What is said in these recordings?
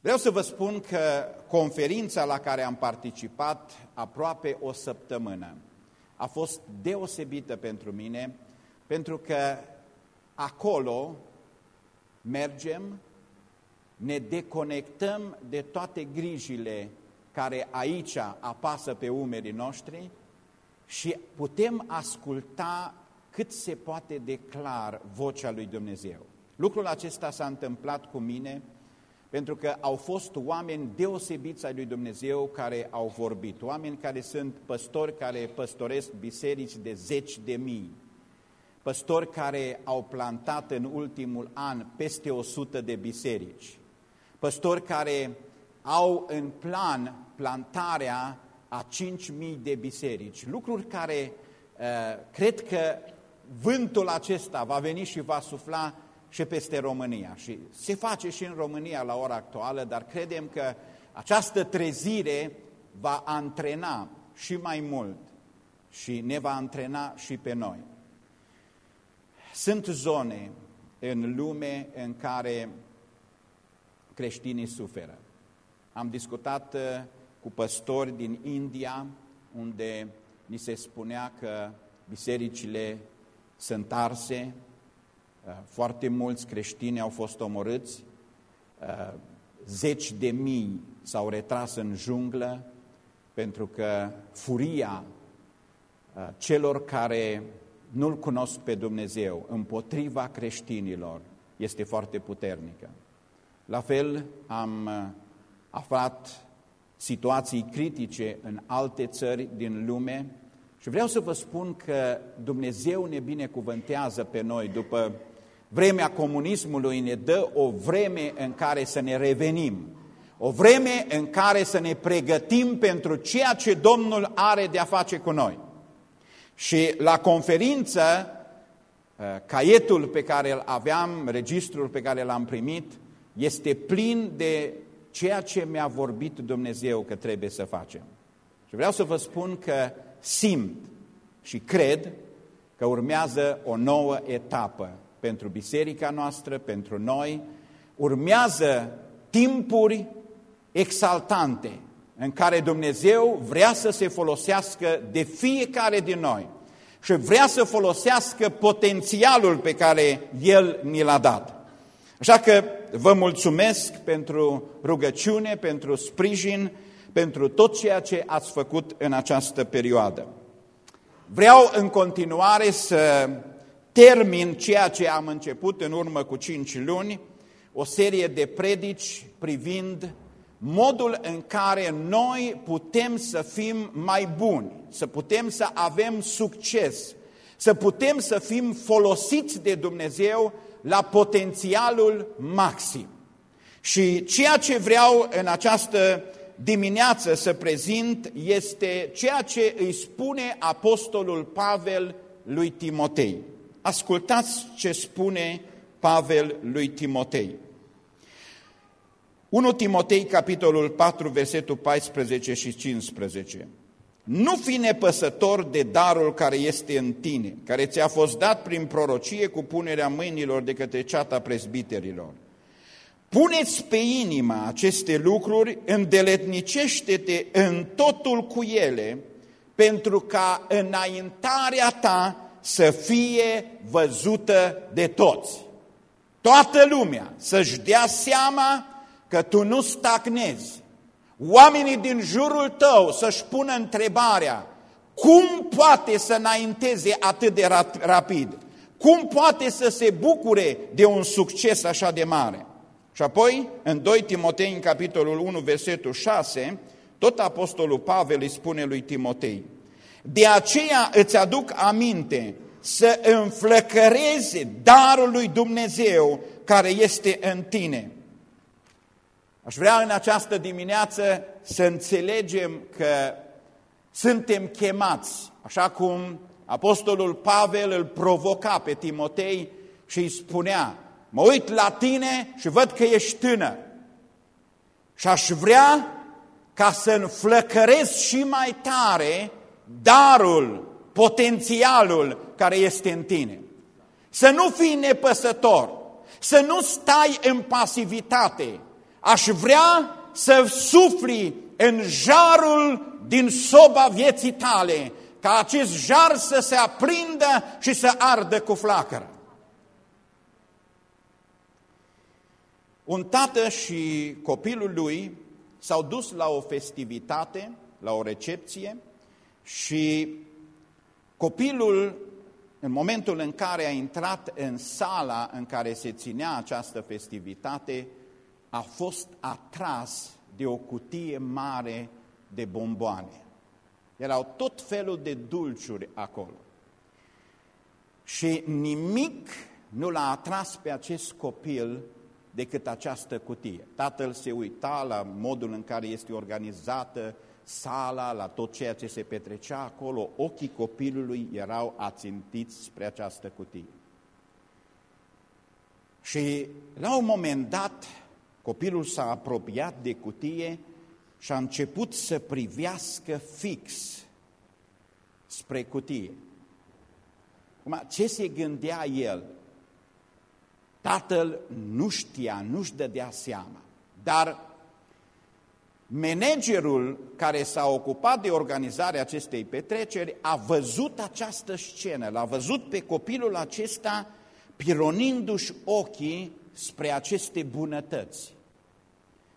Vreau să vă spun că conferința la care am participat aproape o săptămână a fost deosebită pentru mine, pentru că acolo mergem, ne deconectăm de toate grijile care aici apasă pe umerii noștri și putem asculta cât se poate de clar vocea lui Dumnezeu. Lucrul acesta s-a întâmplat cu mine pentru că au fost oameni deosebiți ai lui Dumnezeu care au vorbit, oameni care sunt păstori care păstoresc biserici de zeci de mii, păstori care au plantat în ultimul an peste 100 de biserici, păstori care au în plan plantarea a 5.000 de biserici, lucruri care uh, cred că vântul acesta va veni și va sufla și peste România. Și se face și în România la ora actuală, dar credem că această trezire va antrena și mai mult și ne va antrena și pe noi. Sunt zone în lume în care creștinii suferă. Am discutat uh, cu păstori din India, unde ni se spunea că bisericile sunt arse, uh, foarte mulți creștini au fost omorâți, uh, zeci de mii s-au retras în junglă, pentru că furia celor care nu-L cunosc pe Dumnezeu împotriva creștinilor este foarte puternică. La fel am aflat situații critice în alte țări din lume și vreau să vă spun că Dumnezeu ne binecuvântează pe noi după vremea comunismului, ne dă o vreme în care să ne revenim, o vreme în care să ne pregătim pentru ceea ce Domnul are de a face cu noi. Și la conferință, uh, caietul pe care îl aveam, registrul pe care l-am primit, este plin de ceea ce mi-a vorbit Dumnezeu că trebuie să facem. Și vreau să vă spun că simt și cred că urmează o nouă etapă pentru biserica noastră, pentru noi, urmează timpuri exaltante în care Dumnezeu vrea să se folosească de fiecare din noi și vrea să folosească potențialul pe care El ni l-a dat. Așa că vă mulțumesc pentru rugăciune, pentru sprijin, pentru tot ceea ce ați făcut în această perioadă. Vreau în continuare să termin ceea ce am început în urmă cu cinci luni, o serie de predici privind modul în care noi putem să fim mai buni, să putem să avem succes, să putem să fim folosiți de Dumnezeu la potențialul maxim. Și ceea ce vreau în această dimineață să prezint este ceea ce îi spune Apostolul Pavel lui Timotei. Ascultați ce spune Pavel lui Timotei. 1 Timotei, capitolul 4, versetul 14 și 15. Nu fi nepăsător de darul care este în tine, care ți-a fost dat prin prorocie cu punerea mâinilor de către ceata prezbiterilor. Puneți pe inima aceste lucruri, îndeletnicește-te în totul cu ele, pentru ca înaintarea ta să fie văzută de toți. Toată lumea să-și dea seama că tu nu stagnezi, oamenii din jurul tău să-și pună întrebarea, cum poate să înainteze atât de rapid? Cum poate să se bucure de un succes așa de mare? Și apoi, în 2 Timotei, în capitolul 1, versetul 6, tot apostolul Pavel îi spune lui Timotei, de aceea îți aduc aminte să înflăcărezi darul lui Dumnezeu care este în tine. Aș vrea în această dimineață să înțelegem că suntem chemați, așa cum Apostolul Pavel îl provoca pe Timotei și îi spunea, mă uit la tine și văd că ești tânăr. Și aș vrea ca să înflăcăresc și mai tare darul, potențialul care este în tine. Să nu fii nepăsător, să nu stai în pasivitate, aș vrea să sufli în jarul din soba vieții tale, ca acest jar să se aprindă și să ardă cu flacără. Un tată și copilul lui s-au dus la o festivitate, la o recepție și copilul, în momentul în care a intrat în sala în care se ținea această festivitate, a fost atras de o cutie mare de bomboane. Erau tot felul de dulciuri acolo. Și nimic nu l-a atras pe acest copil decât această cutie. Tatăl se uita la modul în care este organizată sala, la tot ceea ce se petrecea acolo. Ochii copilului erau ațintiți spre această cutie. Și la un moment dat, copilul s-a apropiat de cutie și a început să privească fix spre cutie. Acum, ce se gândea el? Tatăl nu știa, nu-și dădea seama, dar managerul care s-a ocupat de organizarea acestei petreceri a văzut această scenă, l-a văzut pe copilul acesta pironindu-și ochii spre aceste bunătăți.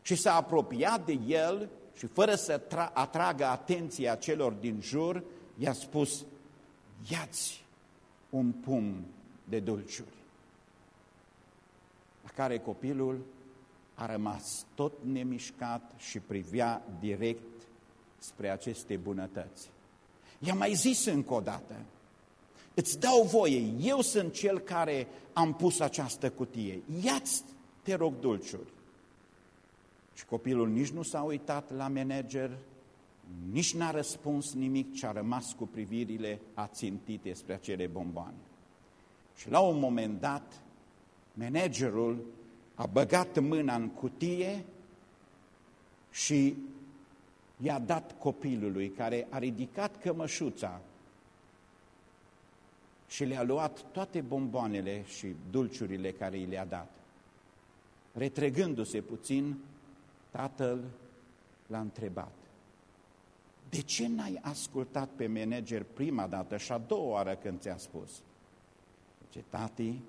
Și s-a apropiat de el și fără să atragă atenția celor din jur, i-a spus, iați un pumn de dulciuri care copilul a rămas tot nemișcat și privea direct spre aceste bunătăți. I-am mai zis încă o dată, îți dau voie, eu sunt cel care am pus această cutie, ia-ți, te rog, dulciuri. Și copilul nici nu s-a uitat la manager, nici n-a răspuns nimic, ci a rămas cu privirile ațintite spre acele bomboane. Și la un moment dat, managerul a băgat mâna în cutie și i-a dat copilului care a ridicat cămășuța și le-a luat toate bomboanele și dulciurile care i le-a dat. Retrăgându-se puțin, tatăl l-a întrebat, de ce n-ai ascultat pe manager prima dată și a doua oară când ți-a spus? Ce tati,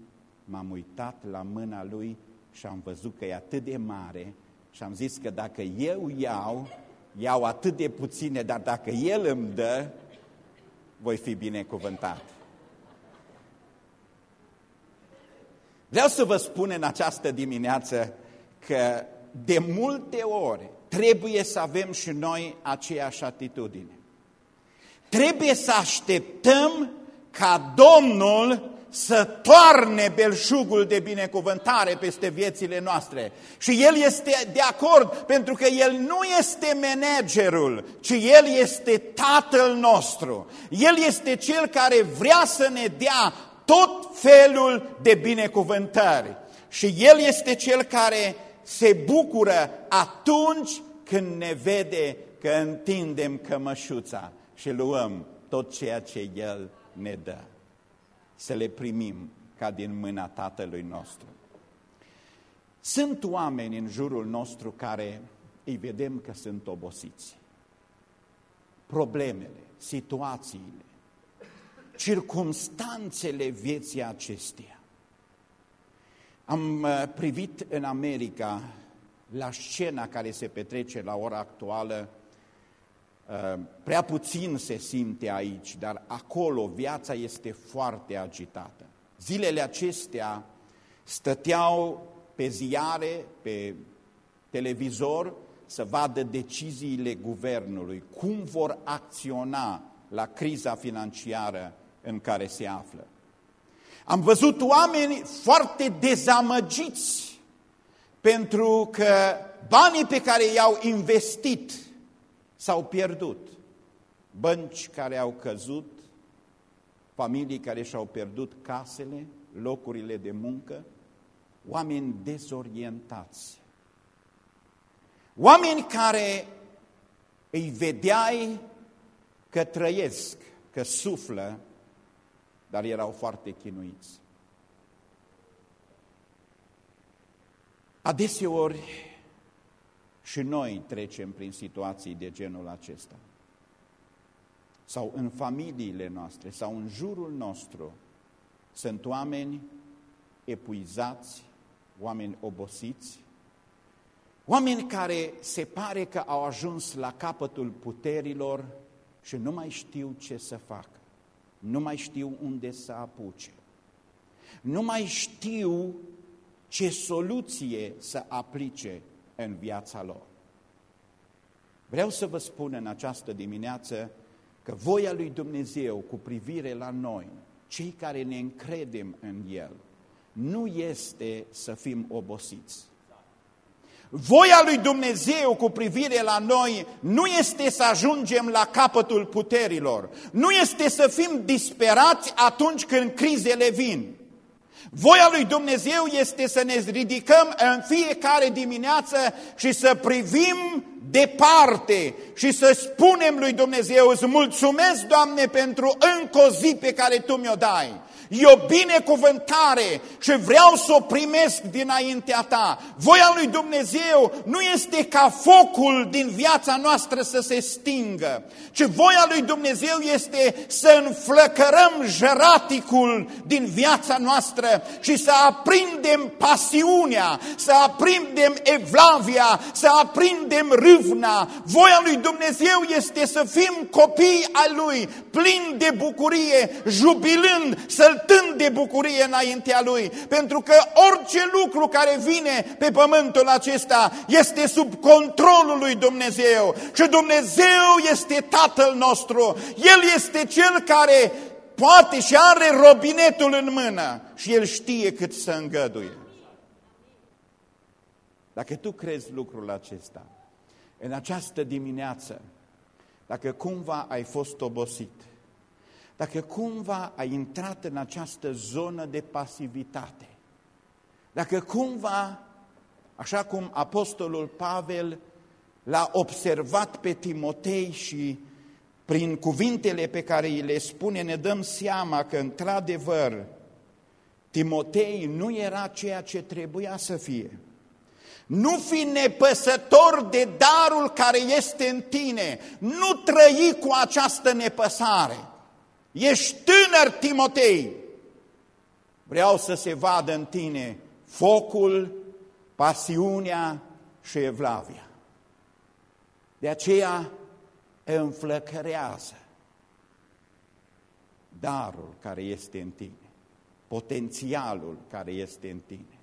m-am uitat la mâna lui și am văzut că e atât de mare și am zis că dacă eu iau, iau atât de puține, dar dacă El îmi dă, voi fi binecuvântat. Vreau să vă spun în această dimineață că de multe ori trebuie să avem și noi aceeași atitudine. Trebuie să așteptăm ca Domnul să toarne belșugul de binecuvântare peste viețile noastre. Și El este de acord, pentru că El nu este managerul, ci El este Tatăl nostru. El este Cel care vrea să ne dea tot felul de binecuvântări. Și El este Cel care se bucură atunci când ne vede că întindem cămășuța și luăm tot ceea ce El ne dă să le primim ca din mâna Tatălui nostru. Sunt oameni în jurul nostru care îi vedem că sunt obosiți. Problemele, situațiile, circumstanțele vieții acesteia. Am uh, privit în America la scena care se petrece la ora actuală Uh, prea puțin se simte aici, dar acolo viața este foarte agitată. Zilele acestea stăteau pe ziare, pe televizor, să vadă deciziile guvernului, cum vor acționa la criza financiară în care se află. Am văzut oameni foarte dezamăgiți pentru că banii pe care i-au investit s-au pierdut. Bănci care au căzut, familii care și-au pierdut casele, locurile de muncă, oameni dezorientați. Oameni care îi vedeai că trăiesc, că suflă, dar erau foarte chinuiți. Adeseori Și noi trecem prin situații de genul acesta. Sau în familiile noastre, sau în jurul nostru, sunt oameni epuizați, oameni obosiți, oameni care se pare că au ajuns la capătul puterilor și nu mai știu ce să facă, nu mai știu unde să apuce, nu mai știu ce soluție să aplice în viața lor. Vreau să vă spun în această dimineață că voia lui Dumnezeu cu privire la noi, cei care ne încredem în El, nu este să fim obosiți. Voia lui Dumnezeu cu privire la noi nu este să ajungem la capătul puterilor, nu este să fim disperați atunci când crizele vin. Voia lui Dumnezeu este să ne ridicăm în fiecare dimineață și să privim departe și să spunem lui Dumnezeu, îți mulțumesc, Doamne, pentru încă o zi pe care Tu mi-o dai. E o binecuvântare și vreau să o primesc dinaintea ta. Voia lui Dumnezeu nu este ca focul din viața noastră să se stingă, ci voia lui Dumnezeu este să înflăcărăm jeraticul din viața noastră și să aprindem pasiunea, să aprindem evlavia, să aprindem râvna. Voia lui Dumnezeu este să fim copii ai Lui, plini de bucurie, jubilând, să-L saltând de bucurie înaintea Lui, pentru că orice lucru care vine pe pământul acesta este sub controlul lui Dumnezeu și Dumnezeu este Tatăl nostru, El este Cel care poate și are robinetul în mână și El știe cât să îngăduie. Dacă tu crezi lucrul acesta, în această dimineață, dacă cumva ai fost obosit, dacă cumva ai intrat în această zonă de pasivitate, dacă cumva, așa cum apostolul Pavel l-a observat pe Timotei și prin cuvintele pe care îi le spune ne dăm seama că într-adevăr Timotei nu era ceea ce trebuia să fie. Nu fi nepăsător de darul care este în tine, nu trăi cu această nepăsare. Ești tânăr, Timotei. Vreau să se vadă în tine focul, pasiunea și evlavia. De aceea înflăcărează darul care este în tine, potențialul care este în tine.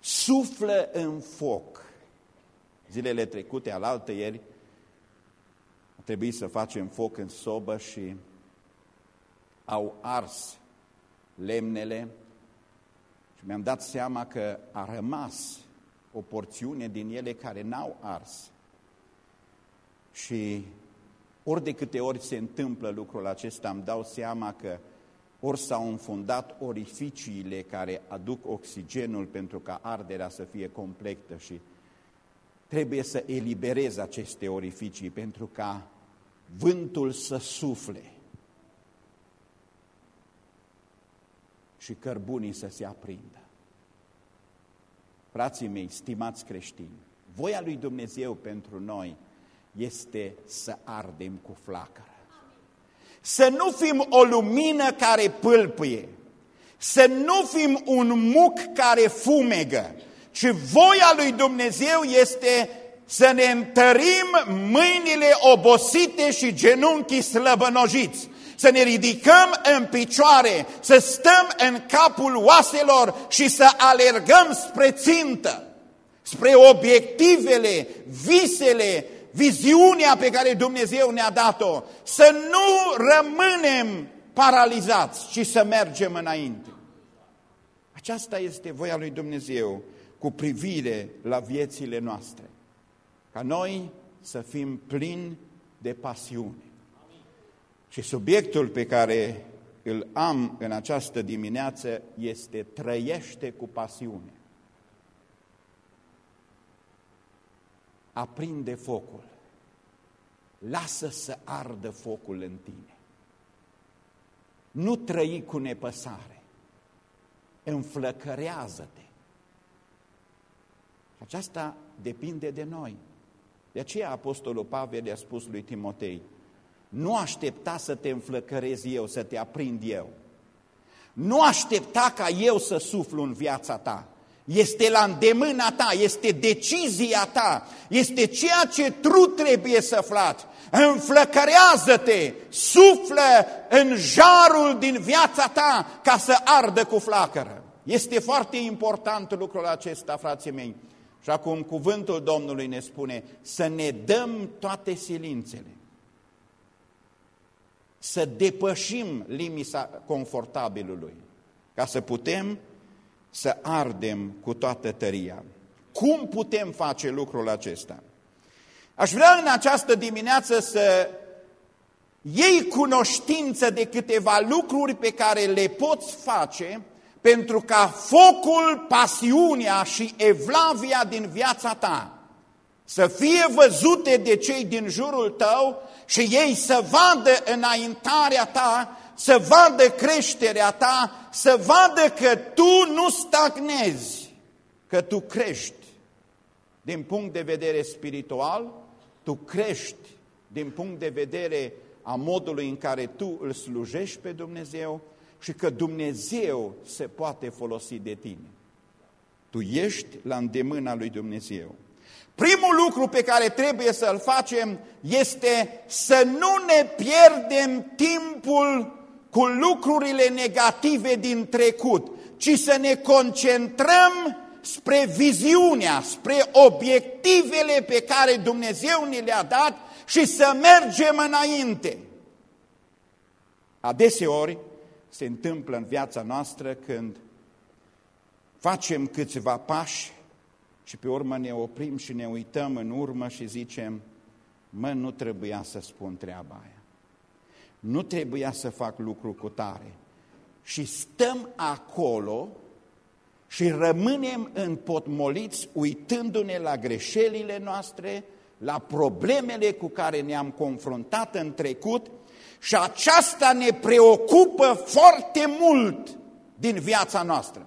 Suflă în foc. Zilele trecute, alaltă ieri, a trebuit să facem foc în sobă și au ars lemnele și mi-am dat seama că a rămas o porțiune din ele care n-au ars. Și ori de câte ori se întâmplă lucrul acesta, îmi dau seama că ori s-au înfundat orificiile care aduc oxigenul pentru ca arderea să fie completă și trebuie să eliberez aceste orificii pentru ca vântul să sufle și cărbunii să se aprindă. Frații mei, stimați creștini, voia lui Dumnezeu pentru noi este să ardem cu flacără. Să nu fim o lumină care pâlpâie, să nu fim un muc care fumegă, ci voia lui Dumnezeu este să ne întărim mâinile obosite și genunchii slăbănojiți, să ne ridicăm în picioare, să stăm în capul oaselor și să alergăm spre țintă, spre obiectivele, visele, viziunea pe care Dumnezeu ne-a dat-o, să nu rămânem paralizați, ci să mergem înainte. Aceasta este voia lui Dumnezeu cu privire la viețile noastre. Ca noi să fim plini de pasiune. Și subiectul pe care îl am în această dimineață este trăiește cu pasiune. Aprinde focul. Lasă să ardă focul în tine. Nu trăi cu nepăsare. Înflăcărează-te. Aceasta depinde de noi. De aceea Apostolul Pavel i-a spus lui Timotei, nu aștepta să te înflăcărez eu, să te aprind eu. Nu aștepta ca eu să suflu în viața ta. Este la îndemâna ta, este decizia ta, este ceea ce tu trebuie să faci. Înflăcărează-te, suflă în jarul din viața ta ca să ardă cu flacără. Este foarte important lucrul acesta, frații mei. Și acum cuvântul Domnului ne spune să ne dăm toate silințele să depășim limita confortabilului, ca să putem să ardem cu toată tăria. Cum putem face lucrul acesta? Aș vrea în această dimineață să iei cunoștință de câteva lucruri pe care le poți face pentru ca focul, pasiunea și evlavia din viața ta să fie văzute de cei din jurul tău și ei să vadă înaintarea ta, să vadă creșterea ta, să vadă că tu nu stagnezi, că tu crești. Din punct de vedere spiritual, tu crești din punct de vedere a modului în care tu îl slujești pe Dumnezeu și că Dumnezeu se poate folosi de tine. Tu ești la îndemâna lui Dumnezeu. Primul lucru pe care trebuie să-l facem este să nu ne pierdem timpul cu lucrurile negative din trecut, ci să ne concentrăm spre viziunea, spre obiectivele pe care Dumnezeu ni le-a dat și să mergem înainte. Adeseori se întâmplă în viața noastră când facem câțiva pași și pe urmă ne oprim și ne uităm în urmă și zicem, mă, nu trebuia să spun treaba aia. Nu trebuia să fac lucru cu tare. Și stăm acolo și rămânem împotmoliți uitându-ne la greșelile noastre, la problemele cu care ne-am confruntat în trecut și aceasta ne preocupă foarte mult din viața noastră.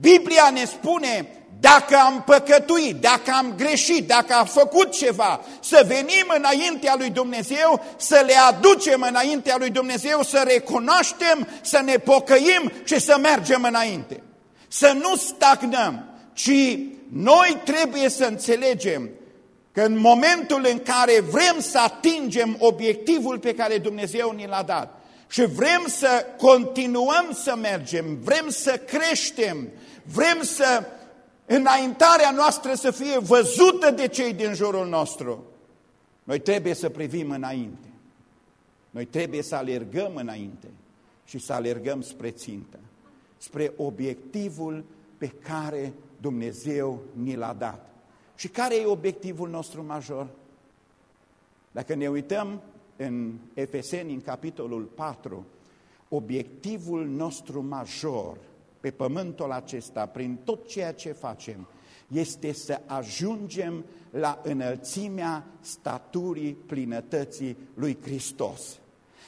Biblia ne spune dacă am păcătuit, dacă am greșit, dacă am făcut ceva, să venim înaintea lui Dumnezeu, să le aducem înaintea lui Dumnezeu, să recunoaștem, să ne pocăim și să mergem înainte. Să nu stagnăm, ci noi trebuie să înțelegem că în momentul în care vrem să atingem obiectivul pe care Dumnezeu ni l-a dat și vrem să continuăm să mergem, vrem să creștem, vrem să înaintarea noastră să fie văzută de cei din jurul nostru. Noi trebuie să privim înainte. Noi trebuie să alergăm înainte și să alergăm spre țintă, spre obiectivul pe care Dumnezeu ni l-a dat. Și care e obiectivul nostru major? Dacă ne uităm în Efeseni, în capitolul 4, obiectivul nostru major pe pământul acesta, prin tot ceea ce facem, este să ajungem la înălțimea staturii plinătății lui Hristos.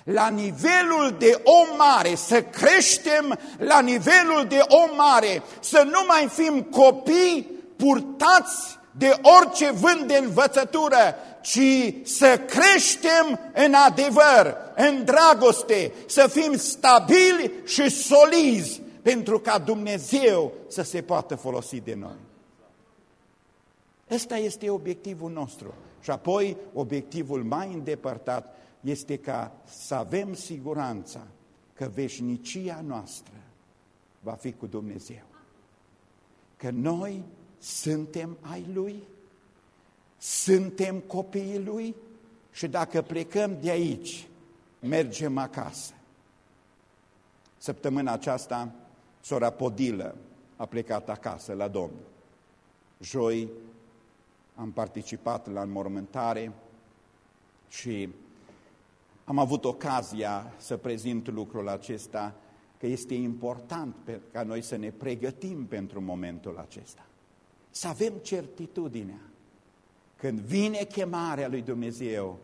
La nivelul de om mare, să creștem la nivelul de om mare, să nu mai fim copii purtați de orice vânt de învățătură, ci să creștem în adevăr, în dragoste, să fim stabili și solizi pentru ca Dumnezeu să se poată folosi de noi. Ăsta este obiectivul nostru. Și apoi, obiectivul mai îndepărtat este ca să avem siguranța că veșnicia noastră va fi cu Dumnezeu. Că noi suntem ai Lui, suntem copiii Lui și dacă plecăm de aici, mergem acasă. Săptămâna aceasta Sora Podilă a plecat acasă la Domnul. Joi am participat la înmormântare și am avut ocazia să prezint lucrul acesta, că este important pe, ca noi să ne pregătim pentru momentul acesta. Să avem certitudinea. Când vine chemarea lui Dumnezeu,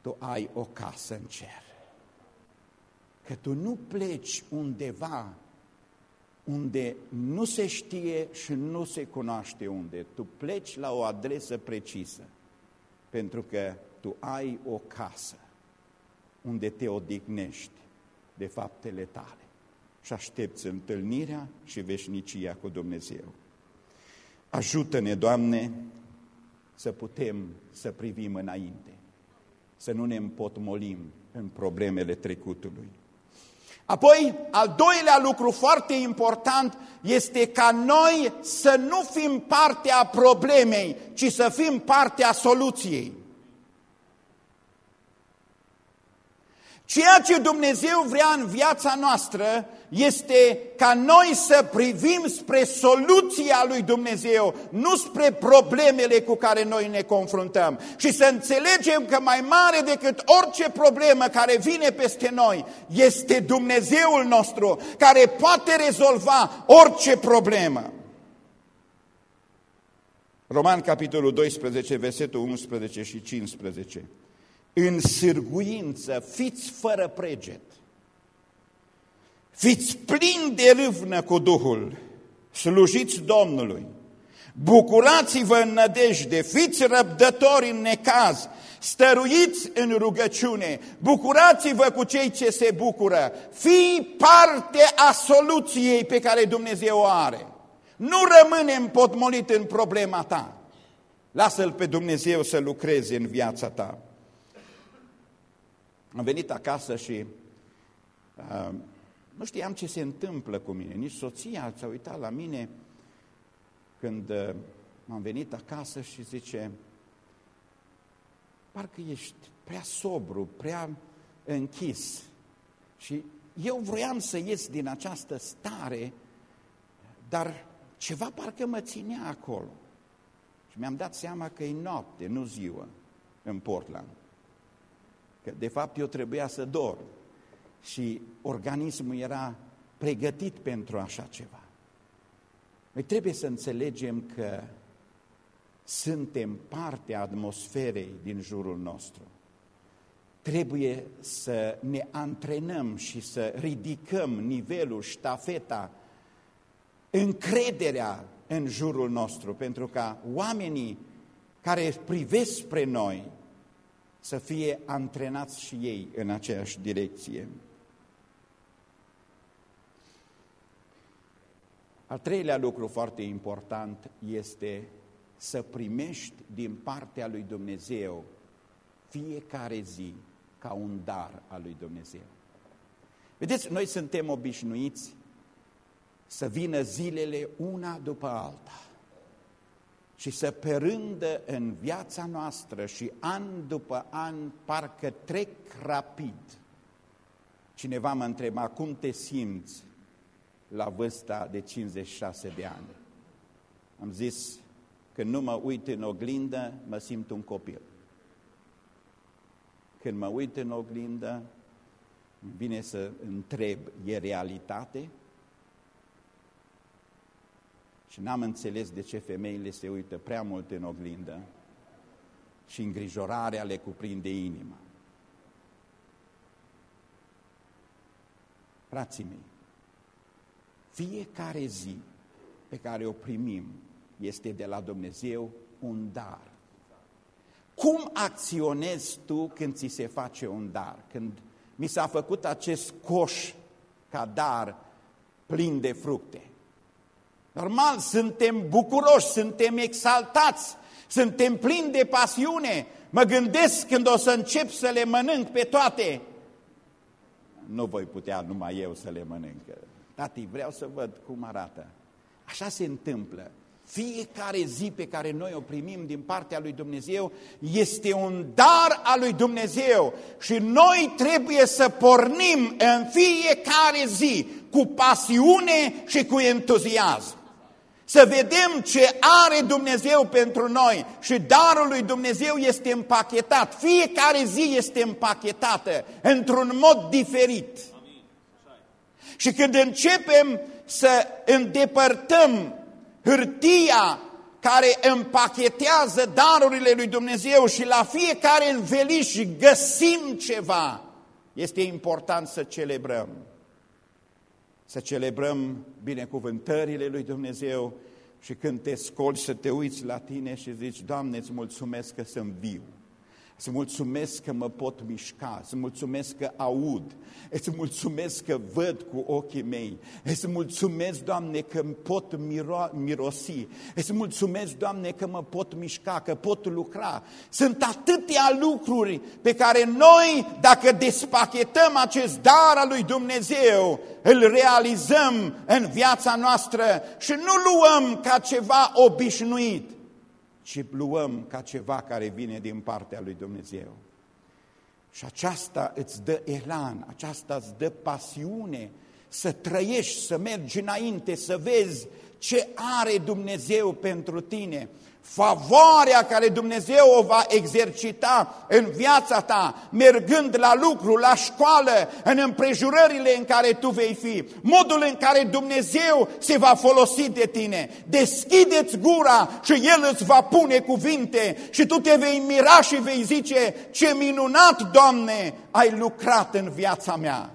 tu ai o casă în cer. Că tu nu pleci undeva unde nu se știe și nu se cunoaște unde. Tu pleci la o adresă precisă. pentru că tu ai o casă unde te odihnești de faptele tale și aștepți întâlnirea și veșnicia cu Dumnezeu. Ajută-ne, Doamne, să putem să privim înainte, să nu ne împotmolim în problemele trecutului. Apoi, al doilea lucru foarte important este ca noi să nu fim partea problemei, ci să fim partea soluției. Ceea ce Dumnezeu vrea în viața noastră este ca noi să privim spre soluția lui Dumnezeu, nu spre problemele cu care noi ne confruntăm. Și să înțelegem că mai mare decât orice problemă care vine peste noi, este Dumnezeul nostru care poate rezolva orice problemă. Roman, capitolul 12, versetul 11 și 15 în sârguință, fiți fără preget, fiți plini de râvnă cu Duhul, slujiți Domnului, bucurați-vă în nădejde, fiți răbdători în necaz, stăruiți în rugăciune, bucurați-vă cu cei ce se bucură, fii parte a soluției pe care Dumnezeu o are. Nu rămâne împotmolit în problema ta. Lasă-L pe Dumnezeu să lucreze în viața ta. Am venit acasă și uh, nu știam ce se întâmplă cu mine. Nici soția s-a uitat la mine când uh, am venit acasă și zice, parcă ești prea sobru, prea închis. Și eu vroiam să ies din această stare, dar ceva parcă mă ținea acolo. Și mi-am dat seama că e noapte, nu ziua, în Portland. Că de fapt eu trebuia să dorm și organismul era pregătit pentru așa ceva. Noi trebuie să înțelegem că suntem parte a atmosferei din jurul nostru. Trebuie să ne antrenăm și să ridicăm nivelul, ștafeta, încrederea în jurul nostru, pentru ca oamenii care privesc spre noi să fie antrenați și ei în aceeași direcție. Al treilea lucru foarte important este să primești din partea lui Dumnezeu fiecare zi ca un dar al lui Dumnezeu. Vedeți, noi suntem obișnuiți să vină zilele una după alta și să perândă în viața noastră și an după an parcă trec rapid. Cineva mă întreba, cum te simți la vârsta de 56 de ani? Am zis, când nu mă uit în oglindă, mă simt un copil. Când mă uit în oglindă, vine să întreb, e realitate? Și n-am înțeles de ce femeile se uită prea mult în oglindă și îngrijorarea le cuprinde inima. Frații mei, fiecare zi pe care o primim este de la Dumnezeu un dar. Cum acționezi tu când ți se face un dar? Când mi s-a făcut acest coș ca dar plin de fructe. Normal, suntem bucuroși, suntem exaltați, suntem plini de pasiune. Mă gândesc când o să încep să le mănânc pe toate. Nu voi putea numai eu să le mănânc. Tati, vreau să văd cum arată. Așa se întâmplă. Fiecare zi pe care noi o primim din partea lui Dumnezeu este un dar al lui Dumnezeu și noi trebuie să pornim în fiecare zi cu pasiune și cu entuziasm să vedem ce are Dumnezeu pentru noi și darul lui Dumnezeu este împachetat. Fiecare zi este împachetată într-un mod diferit. Și când începem să îndepărtăm hârtia care împachetează darurile lui Dumnezeu și la fiecare înveliș găsim ceva, este important să celebrăm să celebrăm binecuvântările lui Dumnezeu și când te scoli să te uiți la tine și zici, Doamne, îți mulțumesc că sunt viu. Îți mulțumesc că mă pot mișca, îți mulțumesc că aud, îți mulțumesc că văd cu ochii mei, îți mulțumesc, Doamne, că pot miro mirosi, îți mulțumesc, Doamne, că mă pot mișca, că pot lucra. Sunt atâtea lucruri pe care noi, dacă despachetăm acest dar al lui Dumnezeu, îl realizăm în viața noastră și nu luăm ca ceva obișnuit, ci luăm ca ceva care vine din partea lui Dumnezeu. Și aceasta îți dă elan, aceasta îți dă pasiune să trăiești, să mergi înainte, să vezi ce are Dumnezeu pentru tine favoarea care Dumnezeu o va exercita în viața ta, mergând la lucru, la școală, în împrejurările în care tu vei fi, modul în care Dumnezeu se va folosi de tine. Deschideți gura și El îți va pune cuvinte și tu te vei mira și vei zice, ce minunat, Doamne, ai lucrat în viața mea.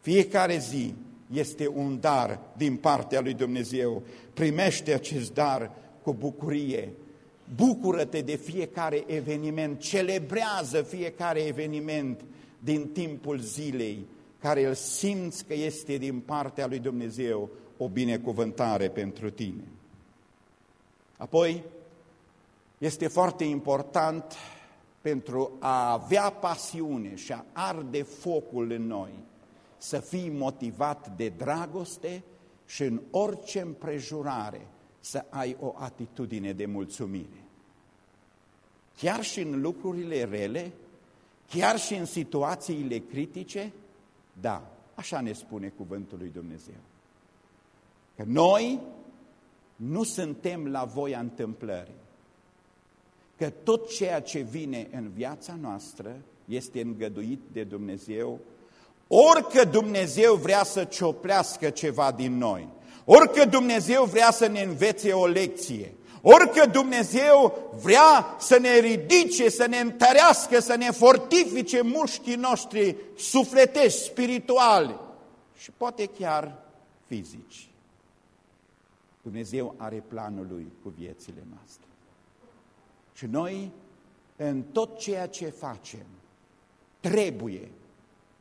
Fiecare zi este un dar din partea lui Dumnezeu. Primește acest dar cu bucurie. Bucură-te de fiecare eveniment, celebrează fiecare eveniment din timpul zilei, care îl simți că este din partea lui Dumnezeu o binecuvântare pentru tine. Apoi, este foarte important pentru a avea pasiune și a arde focul în noi, să fii motivat de dragoste și în orice împrejurare să ai o atitudine de mulțumire. Chiar și în lucrurile rele, chiar și în situațiile critice, da, așa ne spune cuvântul lui Dumnezeu. Că noi nu suntem la voia întâmplării. Că tot ceea ce vine în viața noastră este îngăduit de Dumnezeu, orică Dumnezeu vrea să cioplească ceva din noi, Orică Dumnezeu vrea să ne învețe o lecție, orică Dumnezeu vrea să ne ridice, să ne întărească, să ne fortifice mușchii noștri sufletești, spirituali și poate chiar fizici. Dumnezeu are planul Lui cu viețile noastre. Și noi, în tot ceea ce facem, trebuie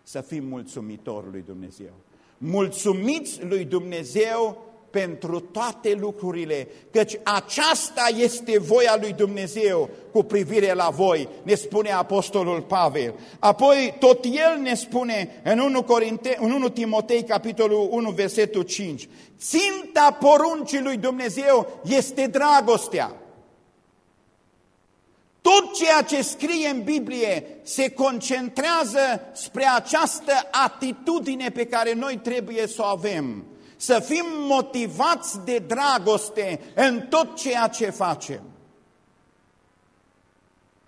să fim mulțumitori lui Dumnezeu mulțumiți lui Dumnezeu pentru toate lucrurile, căci aceasta este voia lui Dumnezeu cu privire la voi, ne spune Apostolul Pavel. Apoi tot el ne spune în 1, Corinte, în 1 Timotei, capitolul 1, versetul 5, ținta poruncii lui Dumnezeu este dragostea. Tot ceea ce scrie în Biblie se concentrează spre această atitudine pe care noi trebuie să o avem. Să fim motivați de dragoste în tot ceea ce facem.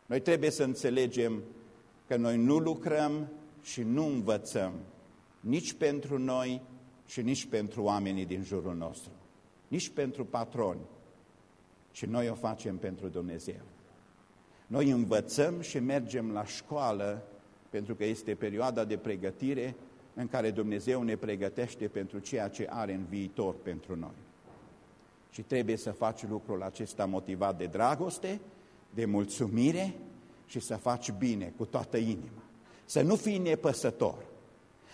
Noi trebuie să înțelegem că noi nu lucrăm și nu învățăm nici pentru noi și nici pentru oamenii din jurul nostru, nici pentru patroni, ci noi o facem pentru Dumnezeu. Noi învățăm și mergem la școală pentru că este perioada de pregătire în care Dumnezeu ne pregătește pentru ceea ce are în viitor pentru noi. Și trebuie să faci lucrul acesta motivat de dragoste, de mulțumire și să faci bine cu toată inima. Să nu fii nepăsător,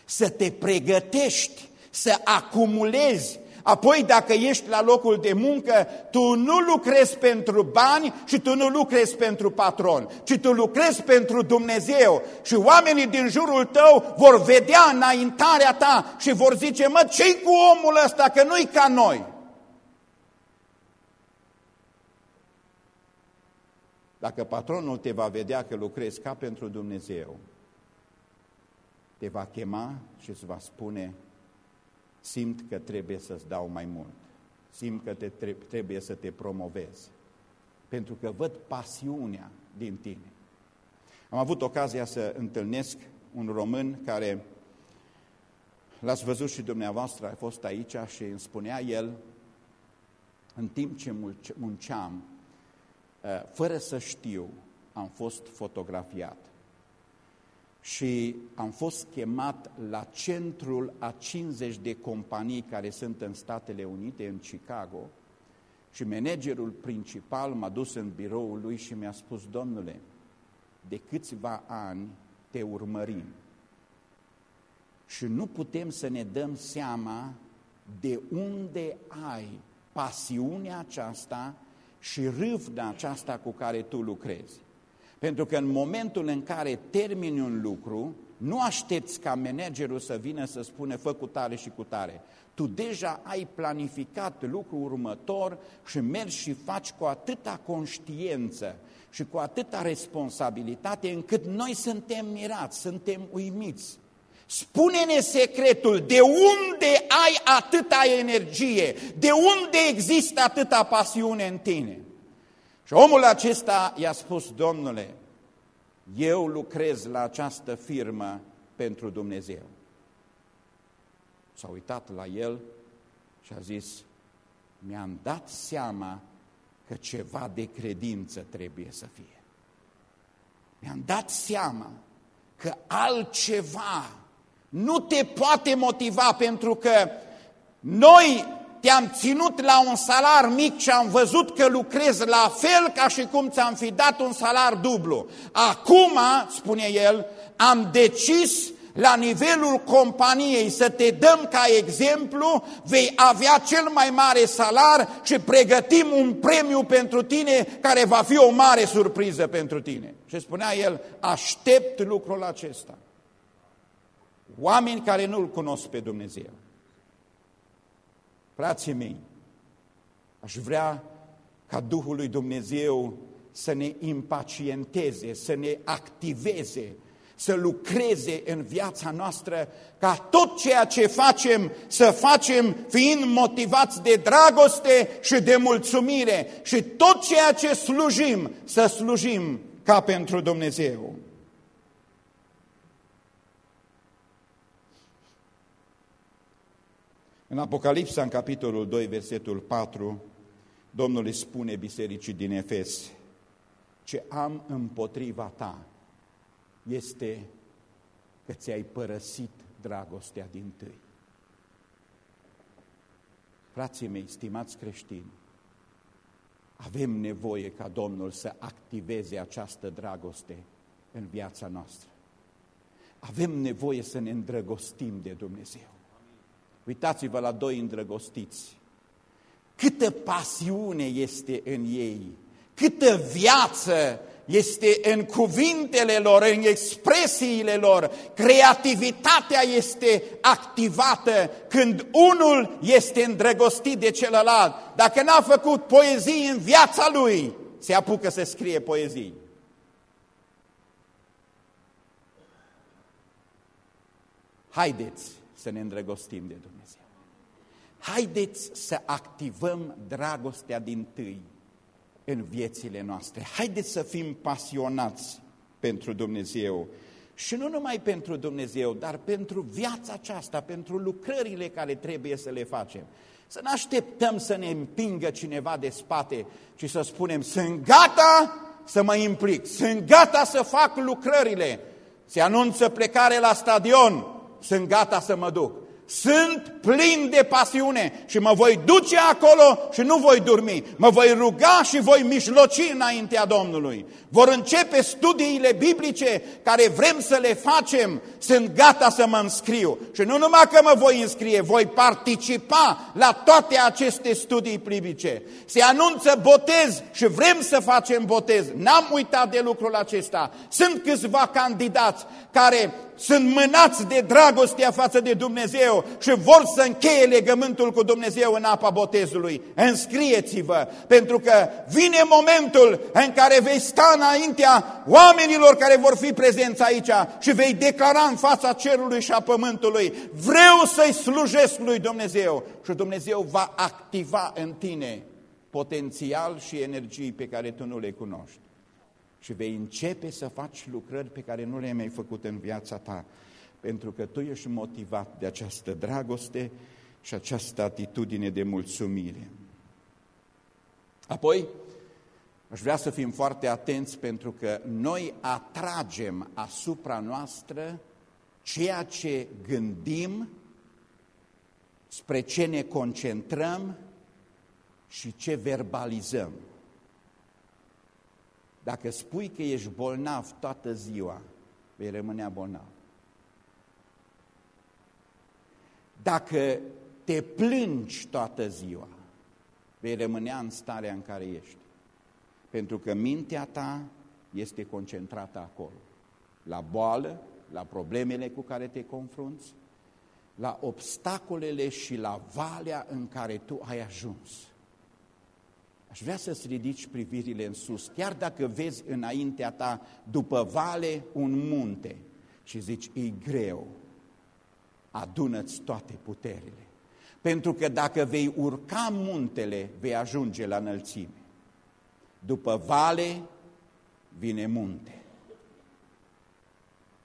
să te pregătești, să acumulezi Apoi, dacă ești la locul de muncă, tu nu lucrezi pentru bani și tu nu lucrezi pentru patron, ci tu lucrezi pentru Dumnezeu. Și oamenii din jurul tău vor vedea înaintarea ta și vor zice, mă, ce cu omul ăsta, că nu-i ca noi? Dacă patronul te va vedea că lucrezi ca pentru Dumnezeu, te va chema și îți va spune, simt că trebuie să-ți dau mai mult, simt că te trebuie să te promovezi, pentru că văd pasiunea din tine. Am avut ocazia să întâlnesc un român care, l-ați văzut și dumneavoastră, a fost aici și îmi spunea el, în timp ce munceam, ă, fără să știu, am fost fotografiat și am fost chemat la centrul a 50 de companii care sunt în Statele Unite, în Chicago, și managerul principal m-a dus în biroul lui și mi-a spus, domnule, de câțiva ani te urmărim. Și nu putem să ne dăm seama de unde ai pasiunea aceasta și râvna aceasta cu care tu lucrezi. Pentru că în momentul în care termini un lucru, nu aștepți ca managerul să vină să spună fă cu tare și cu tare. Tu deja ai planificat lucrul următor și mergi și faci cu atâta conștiență și cu atâta responsabilitate încât noi suntem mirați, suntem uimiți. Spune-ne secretul, de unde ai atâta energie, de unde există atâta pasiune în tine? Și omul acesta i-a spus, Domnule, eu lucrez la această firmă pentru Dumnezeu. S-a uitat la el și a zis, mi-am dat seama că ceva de credință trebuie să fie. Mi-am dat seama că altceva nu te poate motiva pentru că noi te-am ținut la un salar mic și am văzut că lucrezi la fel ca și cum ți-am fi dat un salar dublu. Acum, spune el, am decis la nivelul companiei să te dăm ca exemplu, vei avea cel mai mare salar și pregătim un premiu pentru tine care va fi o mare surpriză pentru tine. Și spunea el, aștept lucrul acesta. Oameni care nu-L cunosc pe Dumnezeu. Frații mei, aș vrea ca Duhul lui Dumnezeu să ne impacienteze, să ne activeze, să lucreze în viața noastră, ca tot ceea ce facem să facem fiind motivați de dragoste și de mulțumire și tot ceea ce slujim să slujim ca pentru Dumnezeu. În Apocalipsa, în capitolul 2, versetul 4, Domnul îi spune bisericii din Efes, ce am împotriva ta este că ți-ai părăsit dragostea din tâi. Frații mei, stimați creștini, avem nevoie ca Domnul să activeze această dragoste în viața noastră. Avem nevoie să ne îndrăgostim de Dumnezeu. Uitați-vă la doi îndrăgostiți. Câtă pasiune este în ei, câtă viață este în cuvintele lor, în expresiile lor, creativitatea este activată când unul este îndrăgostit de celălalt. Dacă n-a făcut poezii în viața lui, se apucă să scrie poezii. Haideți să ne îndrăgostim de Dumnezeu. Haideți să activăm dragostea din tâi în viețile noastre. Haideți să fim pasionați pentru Dumnezeu și nu numai pentru Dumnezeu, dar pentru viața aceasta, pentru lucrările care trebuie să le facem. Să nu așteptăm să ne împingă cineva de spate, ci să spunem, sunt gata să mă implic, sunt gata să fac lucrările. Se anunță plecare la stadion, sunt gata să mă duc. Sunt plin de pasiune și mă voi duce acolo și nu voi dormi. Mă voi ruga și voi mijloci înaintea Domnului. Vor începe studiile biblice care vrem să le facem. Sunt gata să mă înscriu. Și nu numai că mă voi înscrie, voi participa la toate aceste studii biblice. Se anunță botez și vrem să facem botez. N-am uitat de lucrul acesta. Sunt câțiva candidați care sunt mânați de dragostea față de Dumnezeu și vor să încheie legământul cu Dumnezeu în apa botezului. Înscrieți-vă, pentru că vine momentul în care vei sta înaintea oamenilor care vor fi prezenți aici și vei declara în fața cerului și a pământului, vreau să-i slujesc lui Dumnezeu și Dumnezeu va activa în tine potențial și energii pe care tu nu le cunoști și vei începe să faci lucrări pe care nu le-ai mai făcut în viața ta, pentru că tu ești motivat de această dragoste și această atitudine de mulțumire. Apoi, aș vrea să fim foarte atenți pentru că noi atragem asupra noastră ceea ce gândim, spre ce ne concentrăm și ce verbalizăm. Dacă spui că ești bolnav toată ziua, vei rămâne bolnav. Dacă te plângi toată ziua, vei rămâne în starea în care ești. Pentru că mintea ta este concentrată acolo. La boală, la problemele cu care te confrunți, la obstacolele și la valea în care tu ai ajuns. Aș vrea să-ți ridici privirile în sus, chiar dacă vezi înaintea ta, după vale, un munte și zici, e greu, adună-ți toate puterile. Pentru că dacă vei urca muntele, vei ajunge la înălțime. După vale vine munte.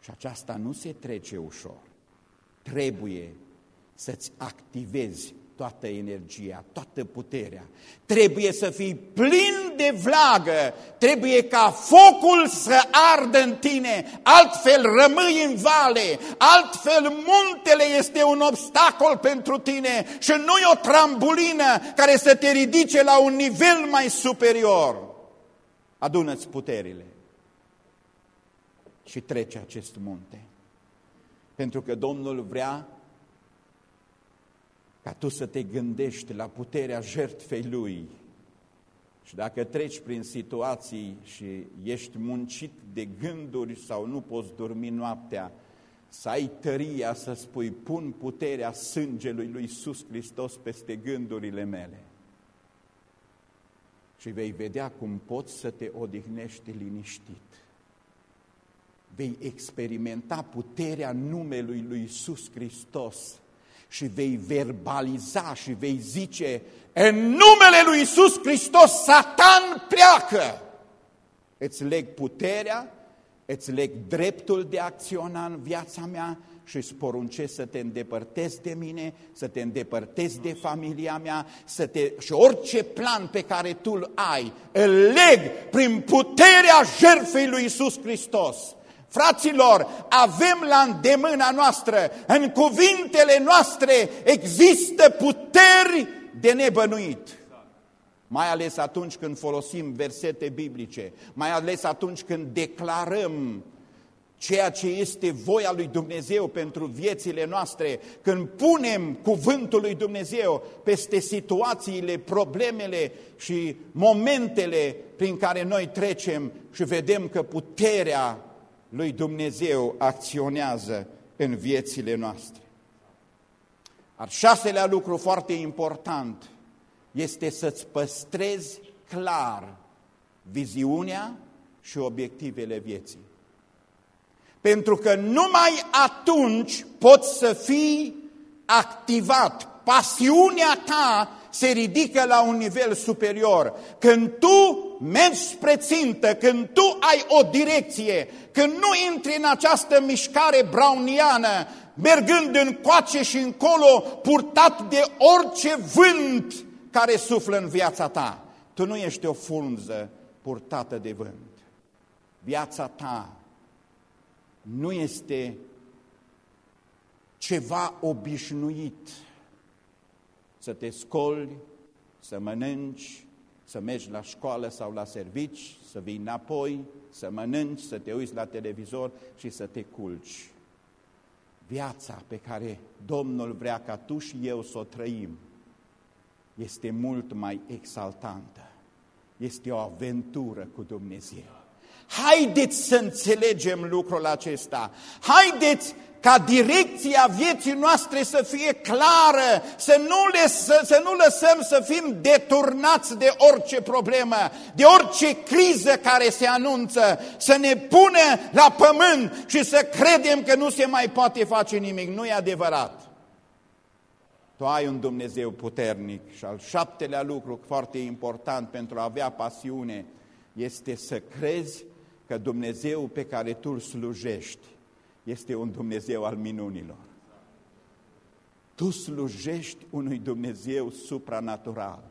Și aceasta nu se trece ușor. Trebuie să-ți activezi toată energia, toată puterea. Trebuie să fii plin de vlagă, trebuie ca focul să ardă în tine, altfel rămâi în vale, altfel muntele este un obstacol pentru tine și nu e o trambulină care să te ridice la un nivel mai superior. Adună-ți puterile și trece acest munte. Pentru că Domnul vrea ca tu să te gândești la puterea jertfei Lui. Și dacă treci prin situații și ești muncit de gânduri sau nu poți dormi noaptea, să ai tăria să spui, pun puterea sângelui lui Iisus Hristos peste gândurile mele. Și vei vedea cum poți să te odihnești liniștit. Vei experimenta puterea numelui lui Iisus Hristos și vei verbaliza și vei zice în numele lui Isus Hristos, Satan pleacă. Îți leg puterea, îți leg dreptul de a acționa în viața mea și îți poruncesc să te îndepărtezi de mine, să te îndepărtezi de familia mea, să te, și orice plan pe care tu îl ai, îl leg prin puterea jertfei lui Isus Hristos. Fraților, avem la îndemâna noastră, în cuvintele noastre există puteri de nebănuit. Mai ales atunci când folosim versete biblice, mai ales atunci când declarăm ceea ce este voia lui Dumnezeu pentru viețile noastre, când punem cuvântul lui Dumnezeu peste situațiile, problemele și momentele prin care noi trecem și vedem că puterea lui Dumnezeu acționează în viețile noastre. Al șaselea lucru foarte important este să-ți păstrezi clar viziunea și obiectivele vieții. Pentru că numai atunci poți să fii activat. Pasiunea ta se ridică la un nivel superior. Când tu mergi spre țintă, când tu ai o direcție, când nu intri în această mișcare browniană, mergând în coace și încolo, purtat de orice vânt care suflă în viața ta. Tu nu ești o frunză purtată de vânt. Viața ta nu este ceva obișnuit să te scoli, să mănânci, să mergi la școală sau la servici, să vii înapoi, să mănânci, să te uiți la televizor și să te culci. Viața pe care Domnul vrea ca tu și eu să o trăim este mult mai exaltantă. Este o aventură cu Dumnezeu. Haideți să înțelegem lucrul acesta. Haideți ca direcția vieții noastre să fie clară, să nu, le, să, să nu lăsăm să fim deturnați de orice problemă, de orice criză care se anunță, să ne pună la pământ și să credem că nu se mai poate face nimic. Nu e adevărat. Tu ai un Dumnezeu puternic și al șaptelea lucru foarte important pentru a avea pasiune este să crezi că Dumnezeu pe care tu îl slujești este un Dumnezeu al minunilor. Tu slujești unui Dumnezeu supranatural.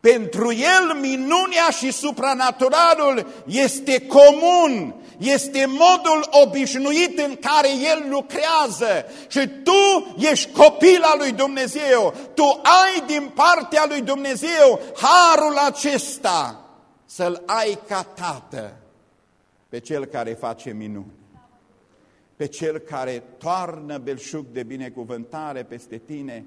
Pentru el minunia și supranaturalul este comun, este modul obișnuit în care el lucrează și tu ești copil al lui Dumnezeu, tu ai din partea lui Dumnezeu harul acesta să-L ai ca tată pe Cel care face minuni, pe Cel care toarnă belșug de binecuvântare peste tine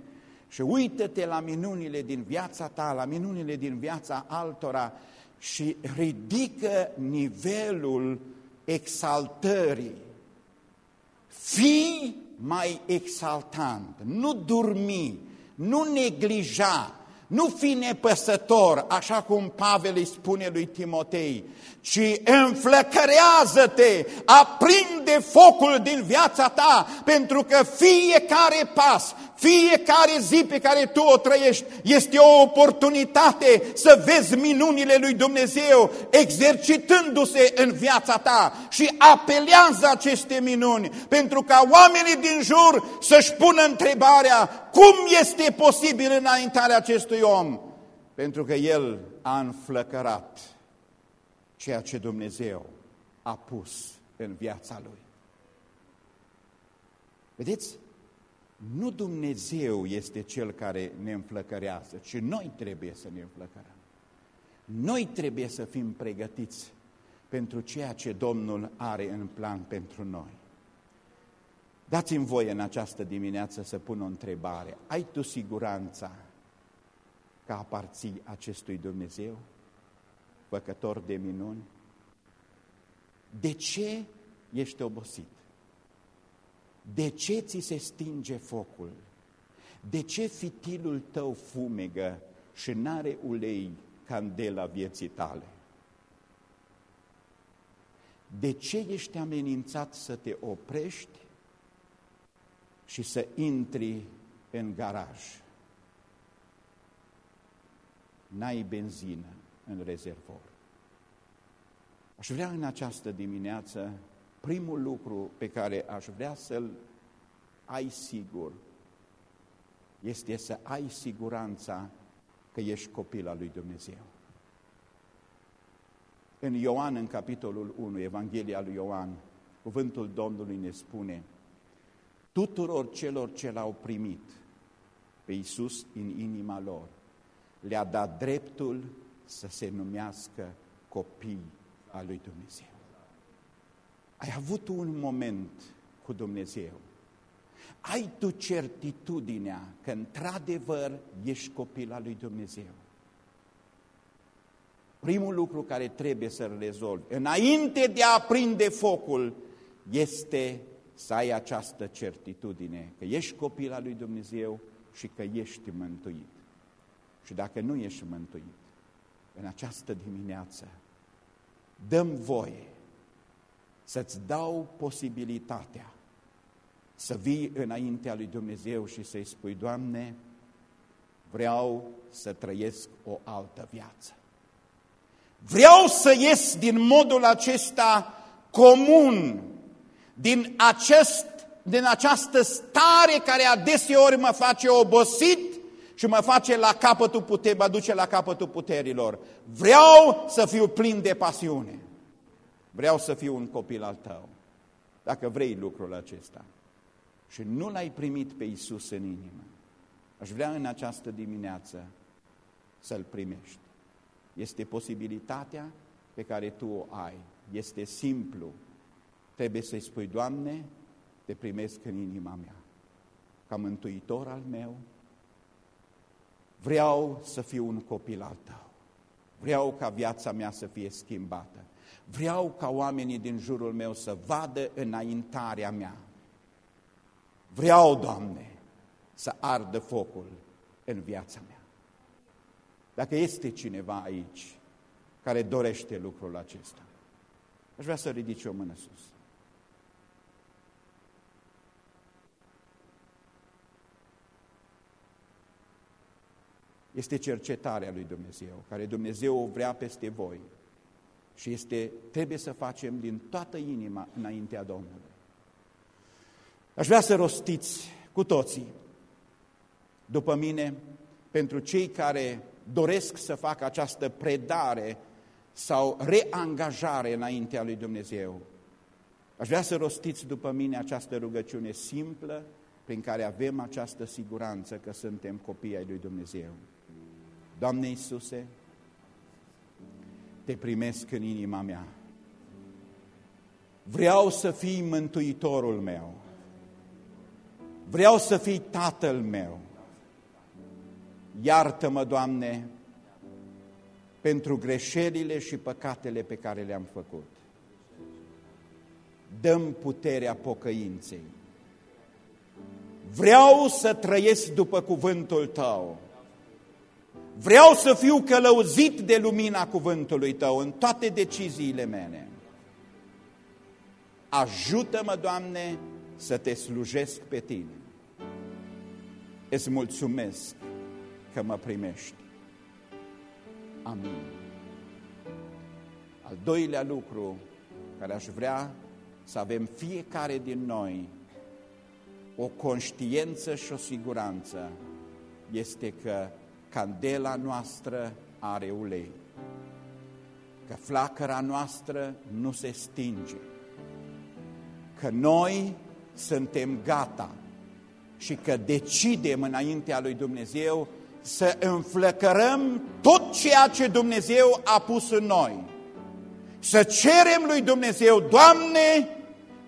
și uită-te la minunile din viața ta, la minunile din viața altora și ridică nivelul exaltării. Fii mai exaltant, nu dormi, nu neglija, nu fi nepăsător, așa cum Pavel îi spune lui Timotei, ci înflăcărează-te, aprinde focul din viața ta, pentru că fiecare pas, fiecare zi pe care tu o trăiești este o oportunitate să vezi minunile lui Dumnezeu exercitându-se în viața ta și apelează aceste minuni pentru ca oamenii din jur să-și pună întrebarea cum este posibil înaintarea acestui om? Pentru că el a înflăcărat ceea ce Dumnezeu a pus în viața lui. Vedeți? Nu Dumnezeu este Cel care ne înflăcărează, ci noi trebuie să ne înflăcărăm. Noi trebuie să fim pregătiți pentru ceea ce Domnul are în plan pentru noi. Dați-mi voie în această dimineață să pun o întrebare. Ai tu siguranța că aparții acestui Dumnezeu, făcător de minuni? De ce ești obosit? De ce ți se stinge focul? De ce fitilul tău fumegă și n-are ulei candela vieții tale? De ce ești amenințat să te oprești și să intri în garaj? N-ai benzină în rezervor. Aș vrea în această dimineață primul lucru pe care aș vrea să-l ai sigur este să ai siguranța că ești copil al lui Dumnezeu. În Ioan, în capitolul 1, Evanghelia lui Ioan, cuvântul Domnului ne spune tuturor celor ce l-au primit pe Iisus în inima lor, le-a dat dreptul să se numească copii al lui Dumnezeu. Ai avut un moment cu Dumnezeu. Ai tu certitudinea că într-adevăr ești copil al lui Dumnezeu. Primul lucru care trebuie să-l rezolvi, înainte de a aprinde focul, este să ai această certitudine că ești copil al lui Dumnezeu și că ești mântuit. Și dacă nu ești mântuit, în această dimineață, dăm voie să-ți dau posibilitatea să vii înaintea lui Dumnezeu și să-i spui, Doamne, vreau să trăiesc o altă viață. Vreau să ies din modul acesta comun, din, acest, din această stare care adeseori mă face obosit și mă face la capătul puterii, mă duce la capătul puterilor. Vreau să fiu plin de pasiune. Vreau să fiu un copil al tău, dacă vrei lucrul acesta. Și nu l-ai primit pe Isus în inimă. Aș vrea în această dimineață să-L primești. Este posibilitatea pe care tu o ai. Este simplu. Trebuie să-i spui, Doamne, te primesc în inima mea. Ca mântuitor al meu, vreau să fiu un copil al tău. Vreau ca viața mea să fie schimbată. Vreau ca oamenii din jurul meu să vadă înaintarea mea. Vreau, Doamne, să ardă focul în viața mea. Dacă este cineva aici care dorește lucrul acesta, aș vrea să ridici o mână sus. Este cercetarea lui Dumnezeu, care Dumnezeu o vrea peste voi și este, trebuie să facem din toată inima înaintea Domnului. Aș vrea să rostiți cu toții, după mine, pentru cei care doresc să facă această predare sau reangajare înaintea lui Dumnezeu. Aș vrea să rostiți după mine această rugăciune simplă prin care avem această siguranță că suntem copii ai lui Dumnezeu. Doamne Iisuse, te primesc în inima mea. Vreau să fii mântuitorul meu. Vreau să fii tatăl meu. Iartă-mă, Doamne, pentru greșelile și păcatele pe care le-am făcut. Dăm puterea pocăinței. Vreau să trăiesc după cuvântul Tău. Vreau să fiu călăuzit de lumina cuvântului Tău în toate deciziile mele. Ajută-mă, Doamne, să Te slujesc pe Tine. Îți mulțumesc că mă primești. Amin. Al doilea lucru care aș vrea să avem fiecare din noi o conștiență și o siguranță este că candela noastră are ulei, că flacăra noastră nu se stinge, că noi suntem gata și că decidem înaintea lui Dumnezeu să înflăcărăm tot ceea ce Dumnezeu a pus în noi. Să cerem lui Dumnezeu, Doamne,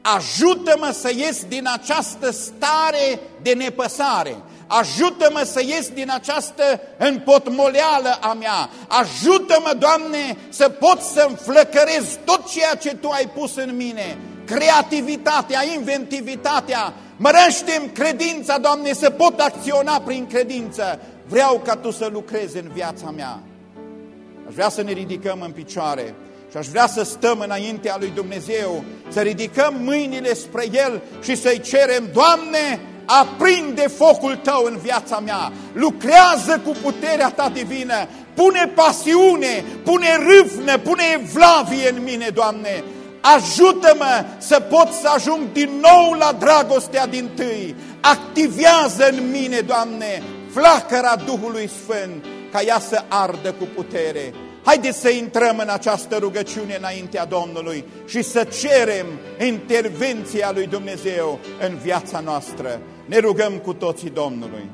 ajută-mă să ies din această stare de nepăsare, ajută-mă să ies din această împotmoleală a mea, ajută-mă, Doamne, să pot să înflăcărez tot ceea ce Tu ai pus în mine, creativitatea, inventivitatea, mărăște credința, Doamne, să pot acționa prin credință, vreau ca Tu să lucrezi în viața mea. Aș vrea să ne ridicăm în picioare și aș vrea să stăm înaintea lui Dumnezeu, să ridicăm mâinile spre El și să-i cerem, Doamne, aprinde focul Tău în viața mea, lucrează cu puterea Ta divină, pune pasiune, pune râvnă, pune evlavie în mine, Doamne, ajută-mă să pot să ajung din nou la dragostea din tâi, activează în mine, Doamne, flacăra Duhului Sfânt, ca ea să ardă cu putere. Haideți să intrăm în această rugăciune înaintea Domnului și să cerem intervenția lui Dumnezeu în viața noastră. Ne rugăm cu toții Domnului.